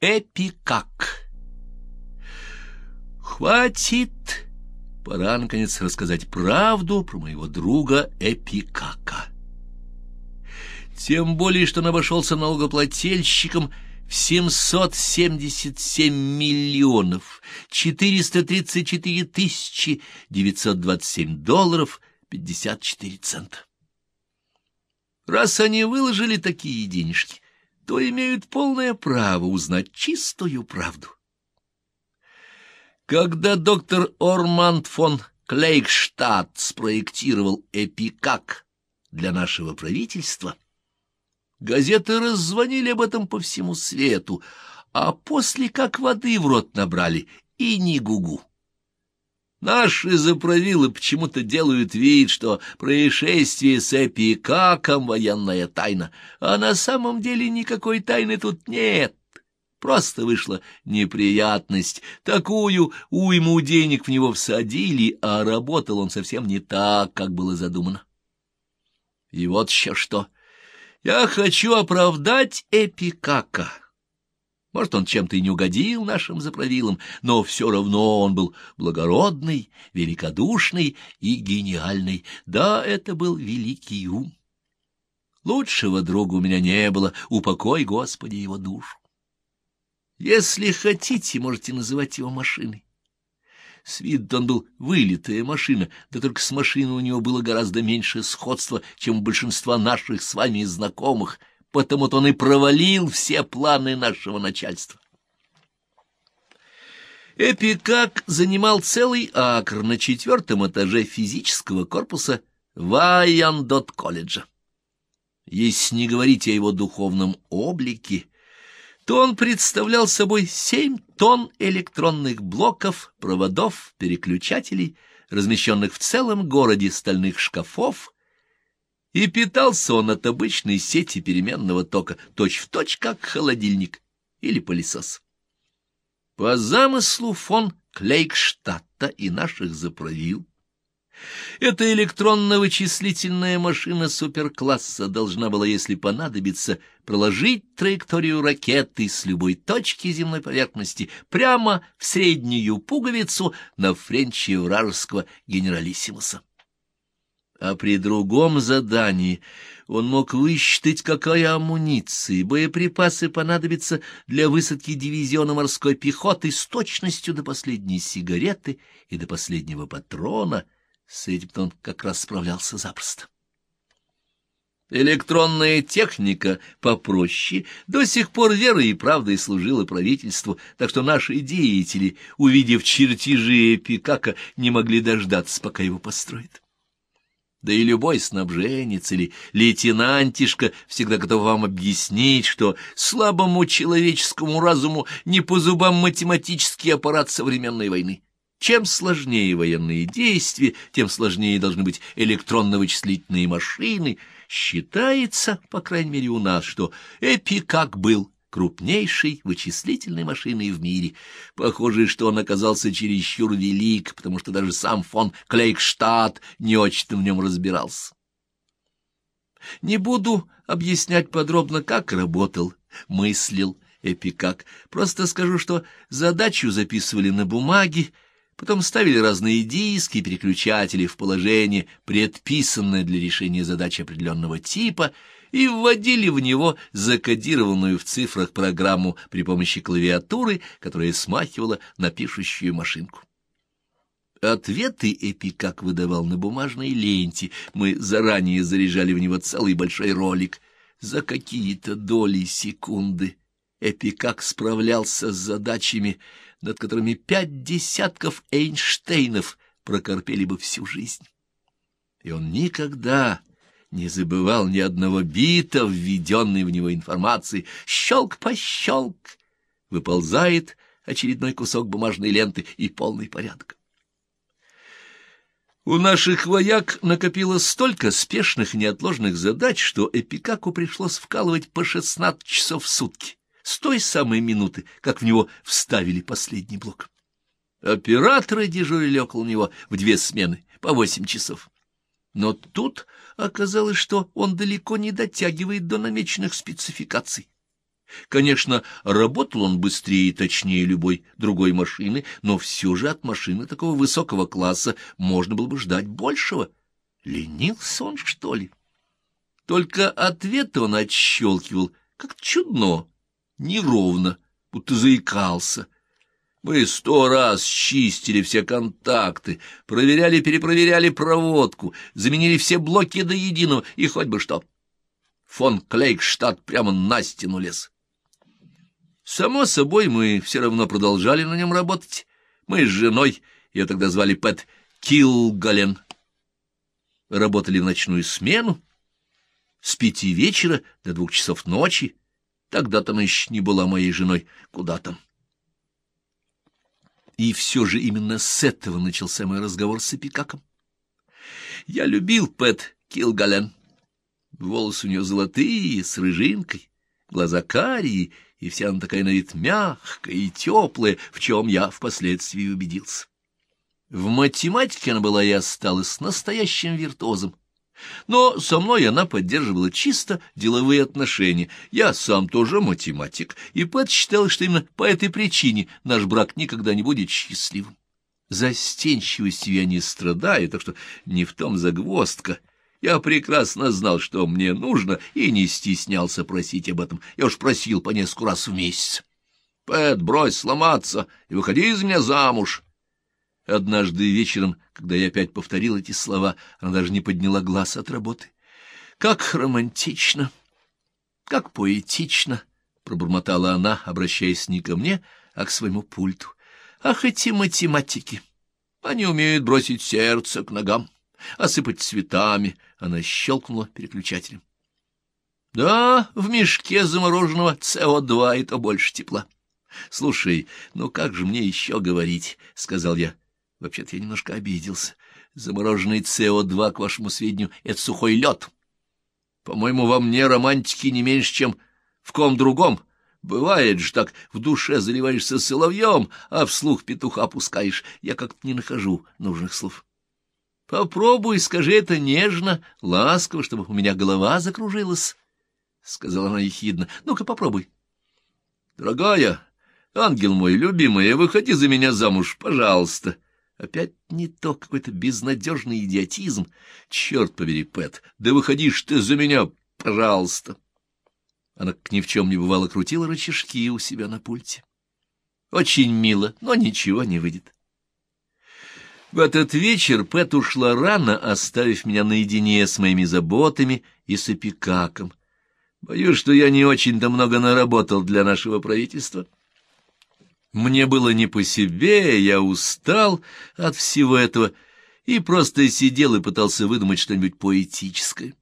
Эпикак. Хватит! Пора, наконец, рассказать правду про моего друга Эпикака. Тем более, что он обошелся налогоплательщикам в 777 миллионов 434 тысячи 927 долларов 54 цента. Раз они выложили такие денежки, то имеют полное право узнать чистую правду. Когда доктор Орманд фон Клейкштадт спроектировал «Эпикак» для нашего правительства, газеты раззвонили об этом по всему свету, а после как воды в рот набрали, и ни гугу. Наши заправилы почему-то делают вид, что происшествие с Эпикаком — военная тайна, а на самом деле никакой тайны тут нет. Просто вышла неприятность. Такую уйму денег в него всадили, а работал он совсем не так, как было задумано. И вот еще что. Я хочу оправдать Эпикака. Может, он чем-то и не угодил нашим заправилам, но все равно он был благородный, великодушный и гениальный. Да, это был великий ум. Лучшего друга у меня не было, упокой, Господи, его душу. Если хотите, можете называть его машиной. С виду он был вылитая машина, да только с машиной у него было гораздо меньше сходства, чем у большинства наших с вами знакомых — потому-то он и провалил все планы нашего начальства. Эпикак занимал целый акр на четвертом этаже физического корпуса Вайандот-колледжа. Если не говорить о его духовном облике, то он представлял собой семь тонн электронных блоков, проводов, переключателей, размещенных в целом городе стальных шкафов, и питался он от обычной сети переменного тока, точь-в-точь, точь, как холодильник или пылесос. По замыслу фон Клейкштадта и наших заправил, эта электронно-вычислительная машина суперкласса должна была, если понадобится, проложить траекторию ракеты с любой точки земной поверхности прямо в среднюю пуговицу на френче вражеского генералиссимуса а при другом задании он мог высчитать, какая амуниция и боеприпасы понадобятся для высадки дивизиона морской пехоты с точностью до последней сигареты и до последнего патрона. С этим он как раз справлялся запросто. Электронная техника попроще до сих пор верой и правдой служила правительству, так что наши деятели, увидев чертежи Эпикака, не могли дождаться, пока его построят. Да и любой снабженец или лейтенантишка всегда готов вам объяснить, что слабому человеческому разуму не по зубам математический аппарат современной войны. Чем сложнее военные действия, тем сложнее должны быть электронно-вычислительные машины. Считается, по крайней мере у нас, что Эпикак был крупнейшей вычислительной машиной в мире. Похоже, что он оказался чересчур велик, потому что даже сам фон Клейкштадт не очень-то в нем разбирался. Не буду объяснять подробно, как работал, мыслил Эпикак. Просто скажу, что задачу записывали на бумаге, потом ставили разные диски, переключатели в положение, предписанное для решения задачи определенного типа — и вводили в него закодированную в цифрах программу при помощи клавиатуры, которая смахивала на пишущую машинку. Ответы Эпикак выдавал на бумажной ленте. Мы заранее заряжали в него целый большой ролик. За какие-то доли секунды Эпикак справлялся с задачами, над которыми пять десятков Эйнштейнов прокорпели бы всю жизнь. И он никогда не забывал ни одного бита, введенной в него информации. Щелк по щелк выползает очередной кусок бумажной ленты и полный порядок. У наших вояк накопилось столько спешных неотложных задач, что Эпикаку пришлось вкалывать по шестнадцать часов в сутки, с той самой минуты, как в него вставили последний блок. Операторы дежурили около него в две смены, по восемь часов. Но тут оказалось, что он далеко не дотягивает до намеченных спецификаций. Конечно, работал он быстрее и точнее любой другой машины, но все же от машины такого высокого класса можно было бы ждать большего. Ленился он, что ли? Только ответ он отщелкивал, как чудно, неровно, будто заикался. Мы сто раз чистили все контакты, проверяли, перепроверяли проводку, заменили все блоки до единого, и хоть бы что. Фон Клейкштадт прямо на стену лез. Само собой, мы все равно продолжали на нем работать. Мы с женой, ее тогда звали Пэт Килгален, работали в ночную смену с пяти вечера до двух часов ночи. Тогда-то она еще не была моей женой. Куда там? И все же именно с этого начался мой разговор с Эпикаком. Я любил Пэт Килгален. Волосы у нее золотые, с рыжинкой, глаза карие, и вся она такая на вид мягкая и теплая, в чем я впоследствии убедился. В математике она была и осталась настоящим виртуозом. Но со мной она поддерживала чисто деловые отношения. Я сам тоже математик, и Пэт считал, что именно по этой причине наш брак никогда не будет счастливым. Застенчивостью я не страдаю, так что не в том загвоздка. Я прекрасно знал, что мне нужно, и не стеснялся просить об этом. Я уж просил по несколько раз в месяц. «Пэт, брось сломаться и выходи из меня замуж!» Однажды вечером, когда я опять повторил эти слова, она даже не подняла глаз от работы. «Как романтично! Как поэтично!» — пробормотала она, обращаясь не ко мне, а к своему пульту. «Ах, эти математики! Они умеют бросить сердце к ногам!» осыпать цветами. Она щелкнула переключателем. Да, в мешке замороженного СО2 и то больше тепла. Слушай, ну как же мне еще говорить, — сказал я. Вообще-то я немножко обиделся. Замороженный СО2, к вашему сведению, — это сухой лед. По-моему, во мне романтики не меньше, чем в ком другом. Бывает же так, в душе заливаешься соловьем, а вслух петуха опускаешь. Я как-то не нахожу нужных слов. Попробуй, скажи это нежно, ласково, чтобы у меня голова закружилась, — сказала она ехидно. — Ну-ка, попробуй. — Дорогая, ангел мой, любимая, выходи за меня замуж, пожалуйста. Опять не то, какой-то безнадежный идиотизм. Черт побери, Пэт, да выходишь ты за меня, пожалуйста. Она, как ни в чем не бывало, крутила рычажки у себя на пульте. Очень мило, но ничего не выйдет. В этот вечер Пэт ушла рано, оставив меня наедине с моими заботами и с опекаком. Боюсь, что я не очень-то много наработал для нашего правительства. Мне было не по себе, я устал от всего этого и просто сидел и пытался выдумать что-нибудь поэтическое.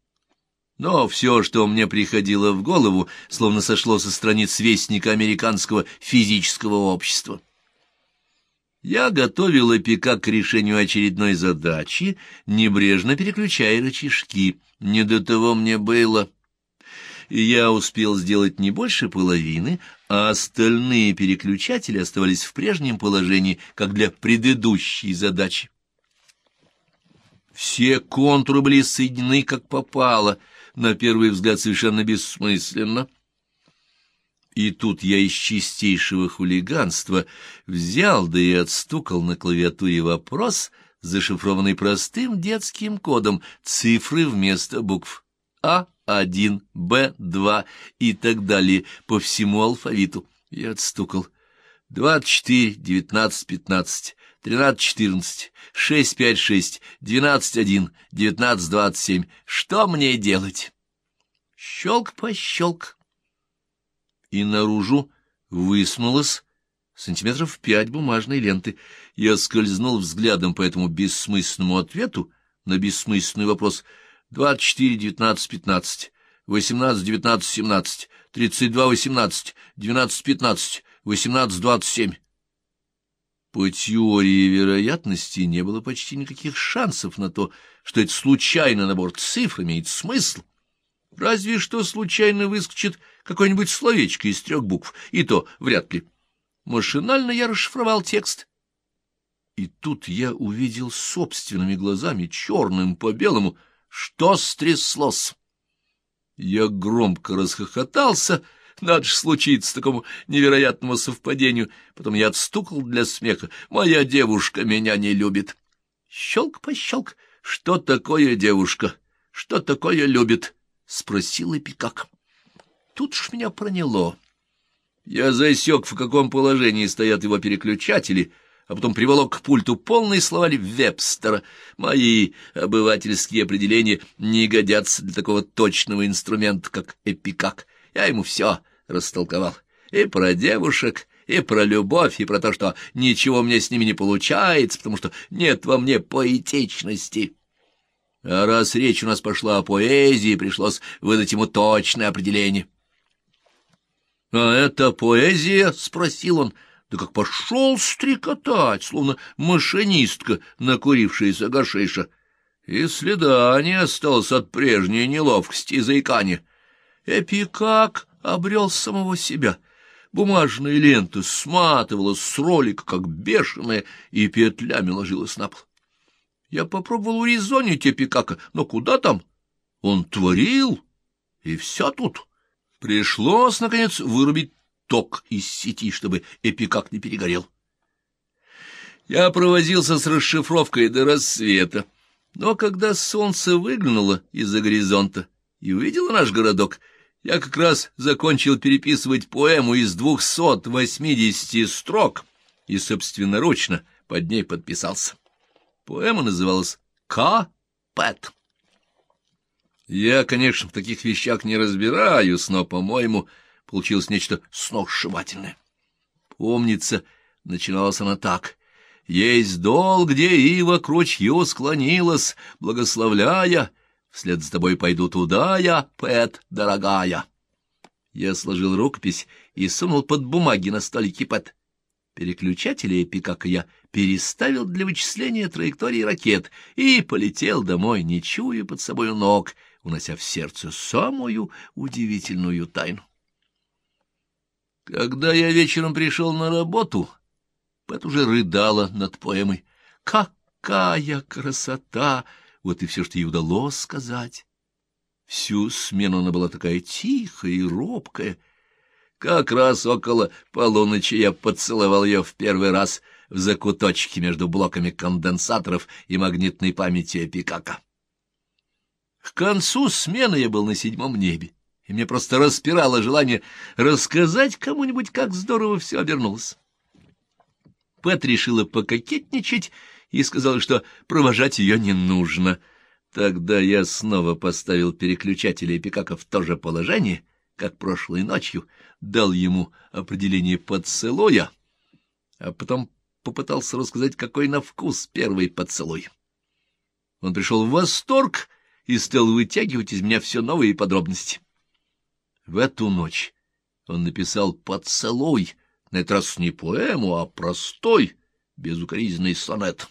Но все, что мне приходило в голову, словно сошло со страниц Вестника Американского физического общества. Я готовил опека к решению очередной задачи, небрежно переключая рычажки. Не до того мне было. И я успел сделать не больше половины, а остальные переключатели оставались в прежнем положении, как для предыдущей задачи. Все контуры были соединены как попало, на первый взгляд совершенно бессмысленно. И тут я из чистейшего хулиганства взял да и отстукал на клавиатуре вопрос, зашифрованный простым детским кодом, цифры вместо букв А1, Б2 и так далее по всему алфавиту. Я отстукал. 24, 19, 15, 13, 14, 6, 5, 6, 12, 1, 19, 27. Что мне делать? Щелк по щелк и наружу высунулось сантиметров пять бумажной ленты. Я скользнул взглядом по этому бессмысленному ответу на бессмысленный вопрос «Двадцать четыре, девятнадцать, пятнадцать, восемнадцать, девятнадцать, семнадцать, тридцать два, восемнадцать, двенадцать, пятнадцать, восемнадцать, двадцать семь». По теории вероятности не было почти никаких шансов на то, что это случайный набор цифр имеет смысл. Разве что случайно выскочит какое-нибудь словечко из трех букв, и то вряд ли. Машинально я расшифровал текст. И тут я увидел собственными глазами, черным по белому, что стряслось. Я громко расхохотался, Надо же случиться такому невероятному совпадению. Потом я отстукал для смеха. Моя девушка меня не любит. Щелк-пощелк. Что такое девушка? Что такое любит? Спросил Эпикак. Тут ж меня проняло. Я засек, в каком положении стоят его переключатели — а потом приволок к пульту полный словарь Вебстера. Мои обывательские определения не годятся для такого точного инструмента, как эпикак. Я ему все растолковал. И про девушек, и про любовь, и про то, что ничего мне с ними не получается, потому что нет во мне поэтичности. А раз речь у нас пошла о поэзии, пришлось выдать ему точное определение. — А это поэзия? — спросил он. — да как пошел стрекотать, словно машинистка, накурившаяся гашиша. И следа не осталось от прежней неловкости и заикания. Эпикак обрел самого себя. Бумажная лента сматывалась с ролика, как бешеная, и петлями ложилась на пол. Я попробовал урезонить Эпикака, но куда там? Он творил, и все тут. Пришлось, наконец, вырубить ток из сети, чтобы эпикак не перегорел. Я провозился с расшифровкой до рассвета, но когда солнце выглянуло из-за горизонта и увидело наш городок, я как раз закончил переписывать поэму из двухсот восьмидесяти строк и собственноручно под ней подписался. Поэма называлась «К. Пэт». Я, конечно, в таких вещах не разбираюсь, но, по-моему, получилось нечто сногсшибательное. Помнится, начиналась она так. «Есть дол, где ива к ручью склонилась, благословляя. Вслед за тобой пойду туда я, Пэт, дорогая». Я сложил рукопись и сунул под бумаги на столике Пэт. Переключатели Эпикака я переставил для вычисления траектории ракет и полетел домой, не чуя под собой ног, унося в сердце самую удивительную тайну. Когда я вечером пришел на работу, Пэт уже рыдала над поэмой. «Какая красота!» Вот и все, что ей удалось сказать. Всю смену она была такая тихая и робкая. Как раз около полуночи я поцеловал ее в первый раз в закуточке между блоками конденсаторов и магнитной памяти Эпикака. К концу смены я был на седьмом небе и мне просто распирало желание рассказать кому-нибудь, как здорово все обернулось. Пэт решила пококетничать и сказала, что провожать ее не нужно. Тогда я снова поставил переключатель Эпикака в то же положение, как прошлой ночью, дал ему определение поцелуя, а потом попытался рассказать, какой на вкус первый поцелуй. Он пришел в восторг и стал вытягивать из меня все новые подробности. В эту ночь он написал «Поцелуй», на этот раз не поэму, а простой, безукоризненный сонет.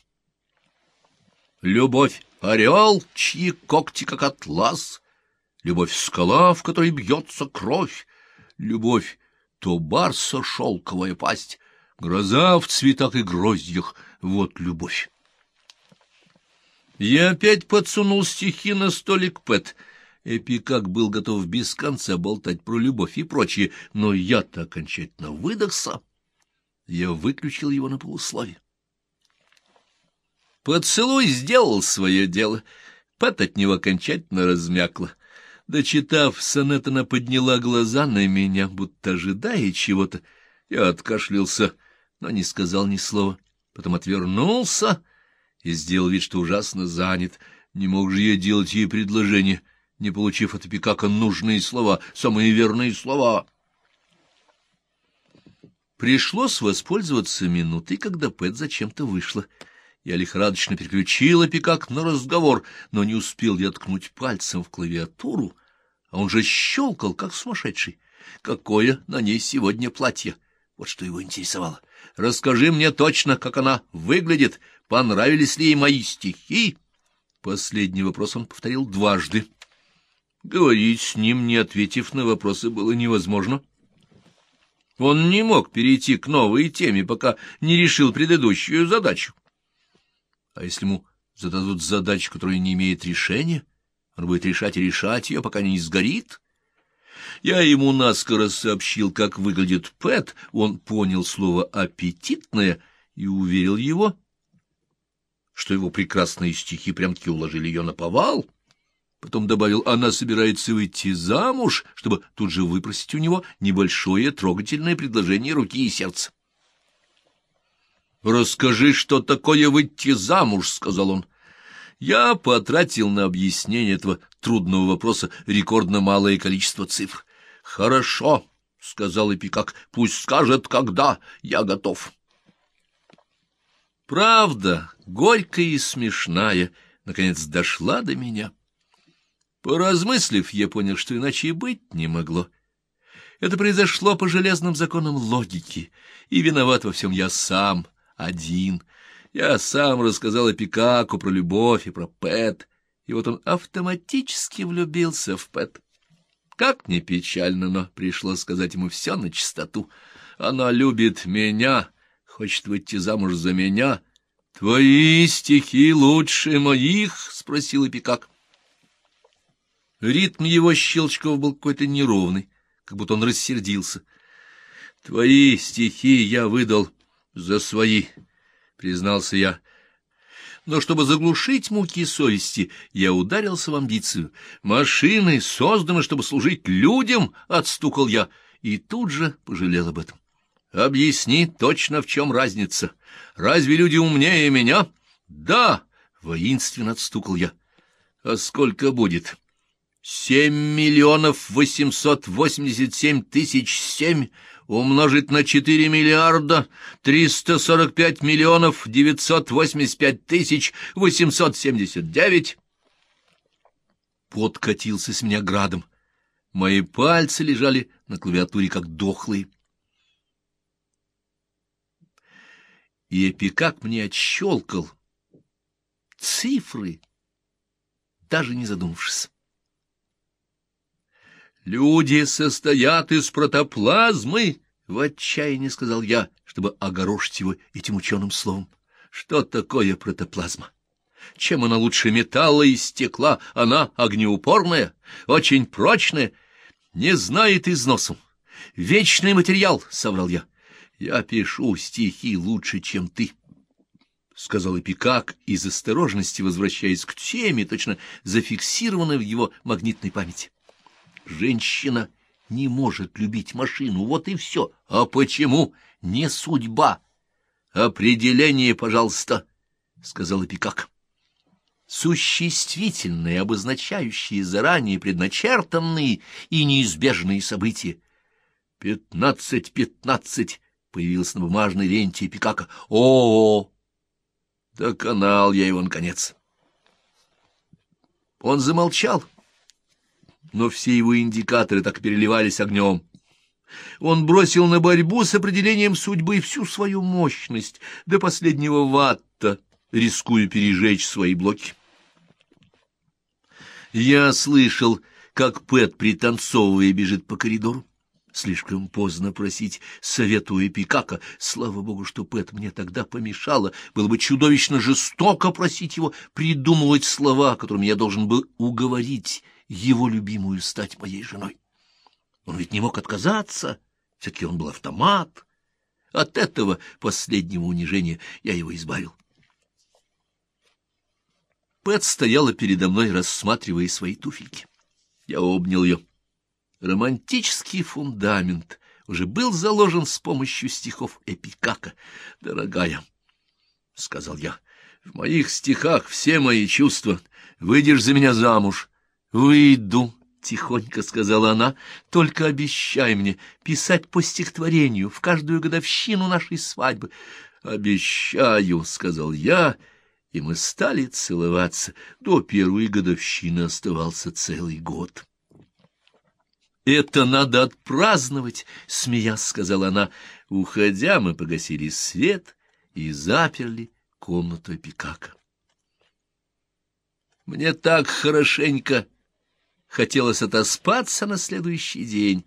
Любовь — орел, чьи когти как атлас, Любовь — скала, в которой бьется кровь, Любовь — то барса шелковая пасть, Гроза в цветах и гроздьях — вот любовь. Я опять подсунул стихи на столик Пэт — Эпикак был готов без конца болтать про любовь и прочее, но я-то окончательно выдохся. Я выключил его на полусловие. Поцелуй сделал свое дело. Пэт от него окончательно размякла. Дочитав, сонет, она подняла глаза на меня, будто ожидая чего-то. Я откашлялся, но не сказал ни слова. Потом отвернулся и сделал вид, что ужасно занят. Не мог же я делать ей предложение — не получив от Пикака нужные слова, самые верные слова. Пришлось воспользоваться минутой, когда Пэт зачем-то вышла. Я лихорадочно переключила Пикак на разговор, но не успел я ткнуть пальцем в клавиатуру, а он же щелкал, как сумасшедший. Какое на ней сегодня платье? Вот что его интересовало. Расскажи мне точно, как она выглядит, понравились ли ей мои стихи? Последний вопрос он повторил дважды. Говорить с ним, не ответив на вопросы, было невозможно. Он не мог перейти к новой теме, пока не решил предыдущую задачу. А если ему зададут задачу, которая не имеет решения, он будет решать и решать ее, пока не сгорит? Я ему наскоро сообщил, как выглядит Пэт, он понял слово «аппетитное» и уверил его, что его прекрасные стихи прям-таки уложили ее на повал. Потом добавил, она собирается выйти замуж, чтобы тут же выпросить у него небольшое трогательное предложение руки и сердца. «Расскажи, что такое выйти замуж», — сказал он. Я потратил на объяснение этого трудного вопроса рекордно малое количество цифр. «Хорошо», — сказал Эпикак, — «пусть скажет, когда я готов». Правда, горькая и смешная, наконец дошла до меня. Поразмыслив, я понял, что иначе и быть не могло. Это произошло по железным законам логики, и виноват во всем я сам, один. Я сам рассказал Эпикаку про любовь и про Пэт, и вот он автоматически влюбился в Пэт. Как ни печально, но пришлось сказать ему все на чистоту. Она любит меня, хочет выйти замуж за меня. — Твои стихи лучше моих? — спросил Эпикак. Ритм его щелчков был какой-то неровный, как будто он рассердился. — Твои стихи я выдал за свои, — признался я. Но чтобы заглушить муки совести, я ударился в амбицию. «Машины созданы, чтобы служить людям», — отстукал я, и тут же пожалел об этом. «Объясни точно, в чем разница. Разве люди умнее меня?» «Да», — воинственно отстукал я. «А сколько будет?» «Семь миллионов восемьсот восемьдесят семь тысяч семь умножить на четыре миллиарда триста сорок пять миллионов девятьсот восемьдесят пять тысяч восемьсот семьдесят девять. Пот катился с меня градом. Мои пальцы лежали на клавиатуре, как дохлые. И Эпикак мне отщелкал цифры, даже не задумавшись. «Люди состоят из протоплазмы!» — в отчаянии сказал я, чтобы огорошить его этим ученым словом. «Что такое протоплазма? Чем она лучше металла и стекла? Она огнеупорная, очень прочная, не знает износу. Вечный материал!» — соврал я. «Я пишу стихи лучше, чем ты». — сказал Эпикак, из осторожности возвращаясь к теме, точно зафиксированной в его магнитной памяти. Женщина не может любить машину, вот и все. А почему? Не судьба. Определение, пожалуйста, — сказал Эпикак. Существительные, обозначающие заранее предначертанные и неизбежные события. «Пятнадцать, пятнадцать!» — появился на бумажной ленте Эпикака. «О-о-о!» Доконал я его, наконец. Он замолчал но все его индикаторы так переливались огнем. Он бросил на борьбу с определением судьбы всю свою мощность до последнего ватта, рискуя пережечь свои блоки. Я слышал, как Пэт, пританцовывая, бежит по коридору. Слишком поздно просить совета у Эпикака. Слава богу, что Пэт мне тогда помешала. Было бы чудовищно жестоко просить его придумывать слова, которыми я должен был уговорить его любимую стать моей женой. Он ведь не мог отказаться, все-таки он был автомат. От этого последнего унижения я его избавил. Пэт стояла передо мной, рассматривая свои туфельки. Я обнял ее. Романтический фундамент уже был заложен с помощью стихов Эпикака. «Дорогая», — сказал я, — «в моих стихах все мои чувства. Выйдешь за меня замуж, «Выйду», — тихонько сказала она, — «только обещай мне писать по стихотворению в каждую годовщину нашей свадьбы». «Обещаю», — сказал я, и мы стали целоваться. До первой годовщины оставался целый год. «Это надо отпраздновать», — смеясь сказала она. Уходя, мы погасили свет и заперли комнату Пикака. Мне так хорошенько Хотелось отоспаться на следующий день.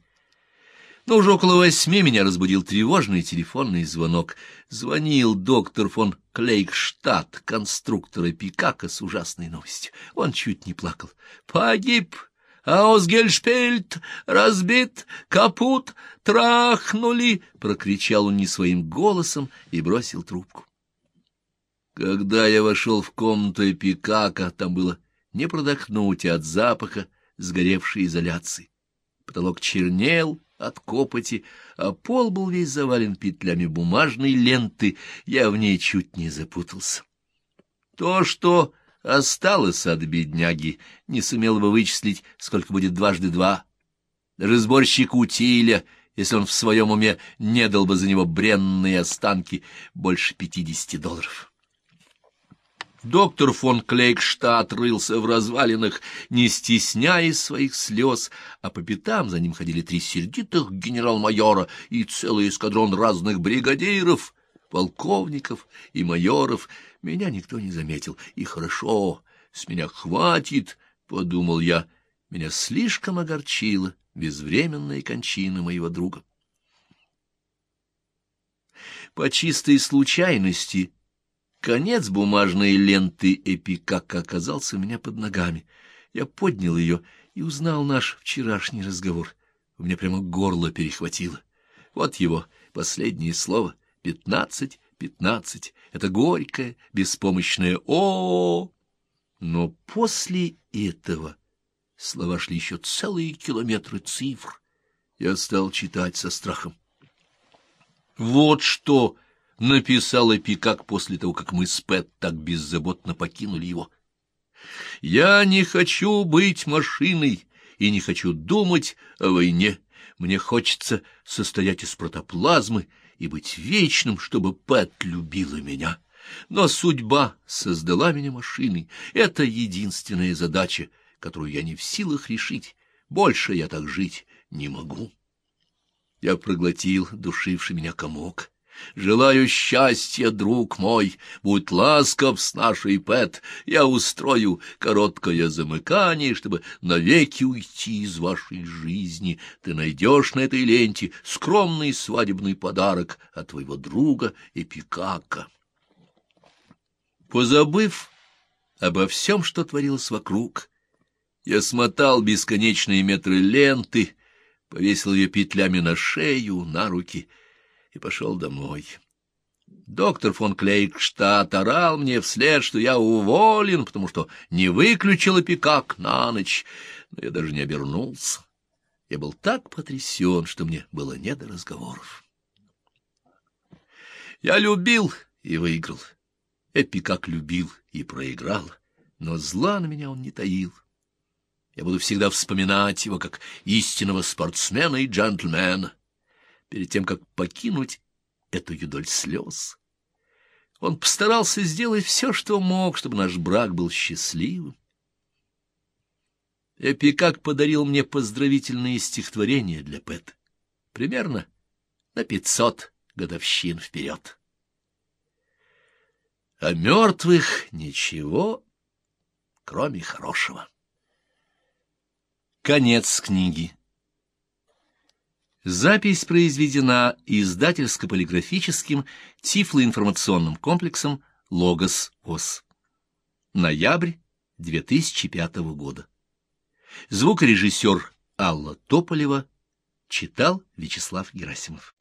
Но уже около восьми меня разбудил тревожный телефонный звонок. Звонил доктор фон Клейкштадт, конструктора Пикака, с ужасной новостью. Он чуть не плакал. «Погиб! «Аусгельшпельт! Разбит! Капут! Трахнули!» — прокричал он не своим голосом и бросил трубку. Когда я вошел в комнату Эпикака, там было не продохнуть от запаха сгоревшей изоляции. Потолок чернел от копоти, а пол был весь завален петлями бумажной ленты, я в ней чуть не запутался. То, что осталось от бедняги, не сумел бы вычислить, сколько будет дважды два. Даже сборщик утиля, если он в своем уме не дал бы за него бренные останки, больше пятидесяти долларов. Доктор фон Клейкштадт рылся в развалинах, не стесняясь своих слез, а по пятам за ним ходили три сердитых генерал-майора и целый эскадрон разных бригадиров, полковников и майоров. Меня никто не заметил, и хорошо, с меня хватит, — подумал я. Меня слишком огорчила безвременная кончина моего друга. По чистой случайности Конец бумажной ленты эпикака оказался у меня под ногами. Я поднял ее и узнал наш вчерашний разговор. У меня прямо горло перехватило. Вот его последнее слово — пятнадцать, пятнадцать. Это горькое, беспомощное о, -о, -о, -о Но после этого слова шли еще целые километры цифр. Я стал читать со страхом. Вот что написал Эпикак после того, как мы с Пэт так беззаботно покинули его. «Я не хочу быть машиной и не хочу думать о войне. Мне хочется состоять из протоплазмы и быть вечным, чтобы Пэт любила меня. Но судьба создала меня машиной. Это единственная задача, которую я не в силах решить. Больше я так жить не могу». Я проглотил душивший меня комок. Желаю счастья, друг мой, будь ласков с нашей Пэт. Я устрою короткое замыкание, чтобы навеки уйти из вашей жизни. Ты найдешь на этой ленте скромный свадебный подарок от твоего друга Эпикака. Позабыв обо всем, что творилось вокруг, я смотал бесконечные метры ленты, повесил ее петлями на шею, на руки — и пошел домой. Доктор фон Клейкштадт орал мне вслед, что я уволен, потому что не выключил пикак на ночь, но я даже не обернулся. Я был так потрясен, что мне было не до разговоров. Я любил и выиграл. Эпикак любил и проиграл, но зла на меня он не таил. Я буду всегда вспоминать его как истинного спортсмена и джентльмена перед тем, как покинуть эту юдоль слез. Он постарался сделать все, что мог, чтобы наш брак был счастливым. Эпикак подарил мне поздравительные стихотворения для Пэт. Примерно на пятьсот годовщин вперед. О мертвых ничего, кроме хорошего. Конец книги. Запись произведена издательско-полиграфическим тифлоинформационным комплексом «Логос ОС». Ноябрь 2005 года. Звукорежиссер Алла Тополева читал Вячеслав Герасимов.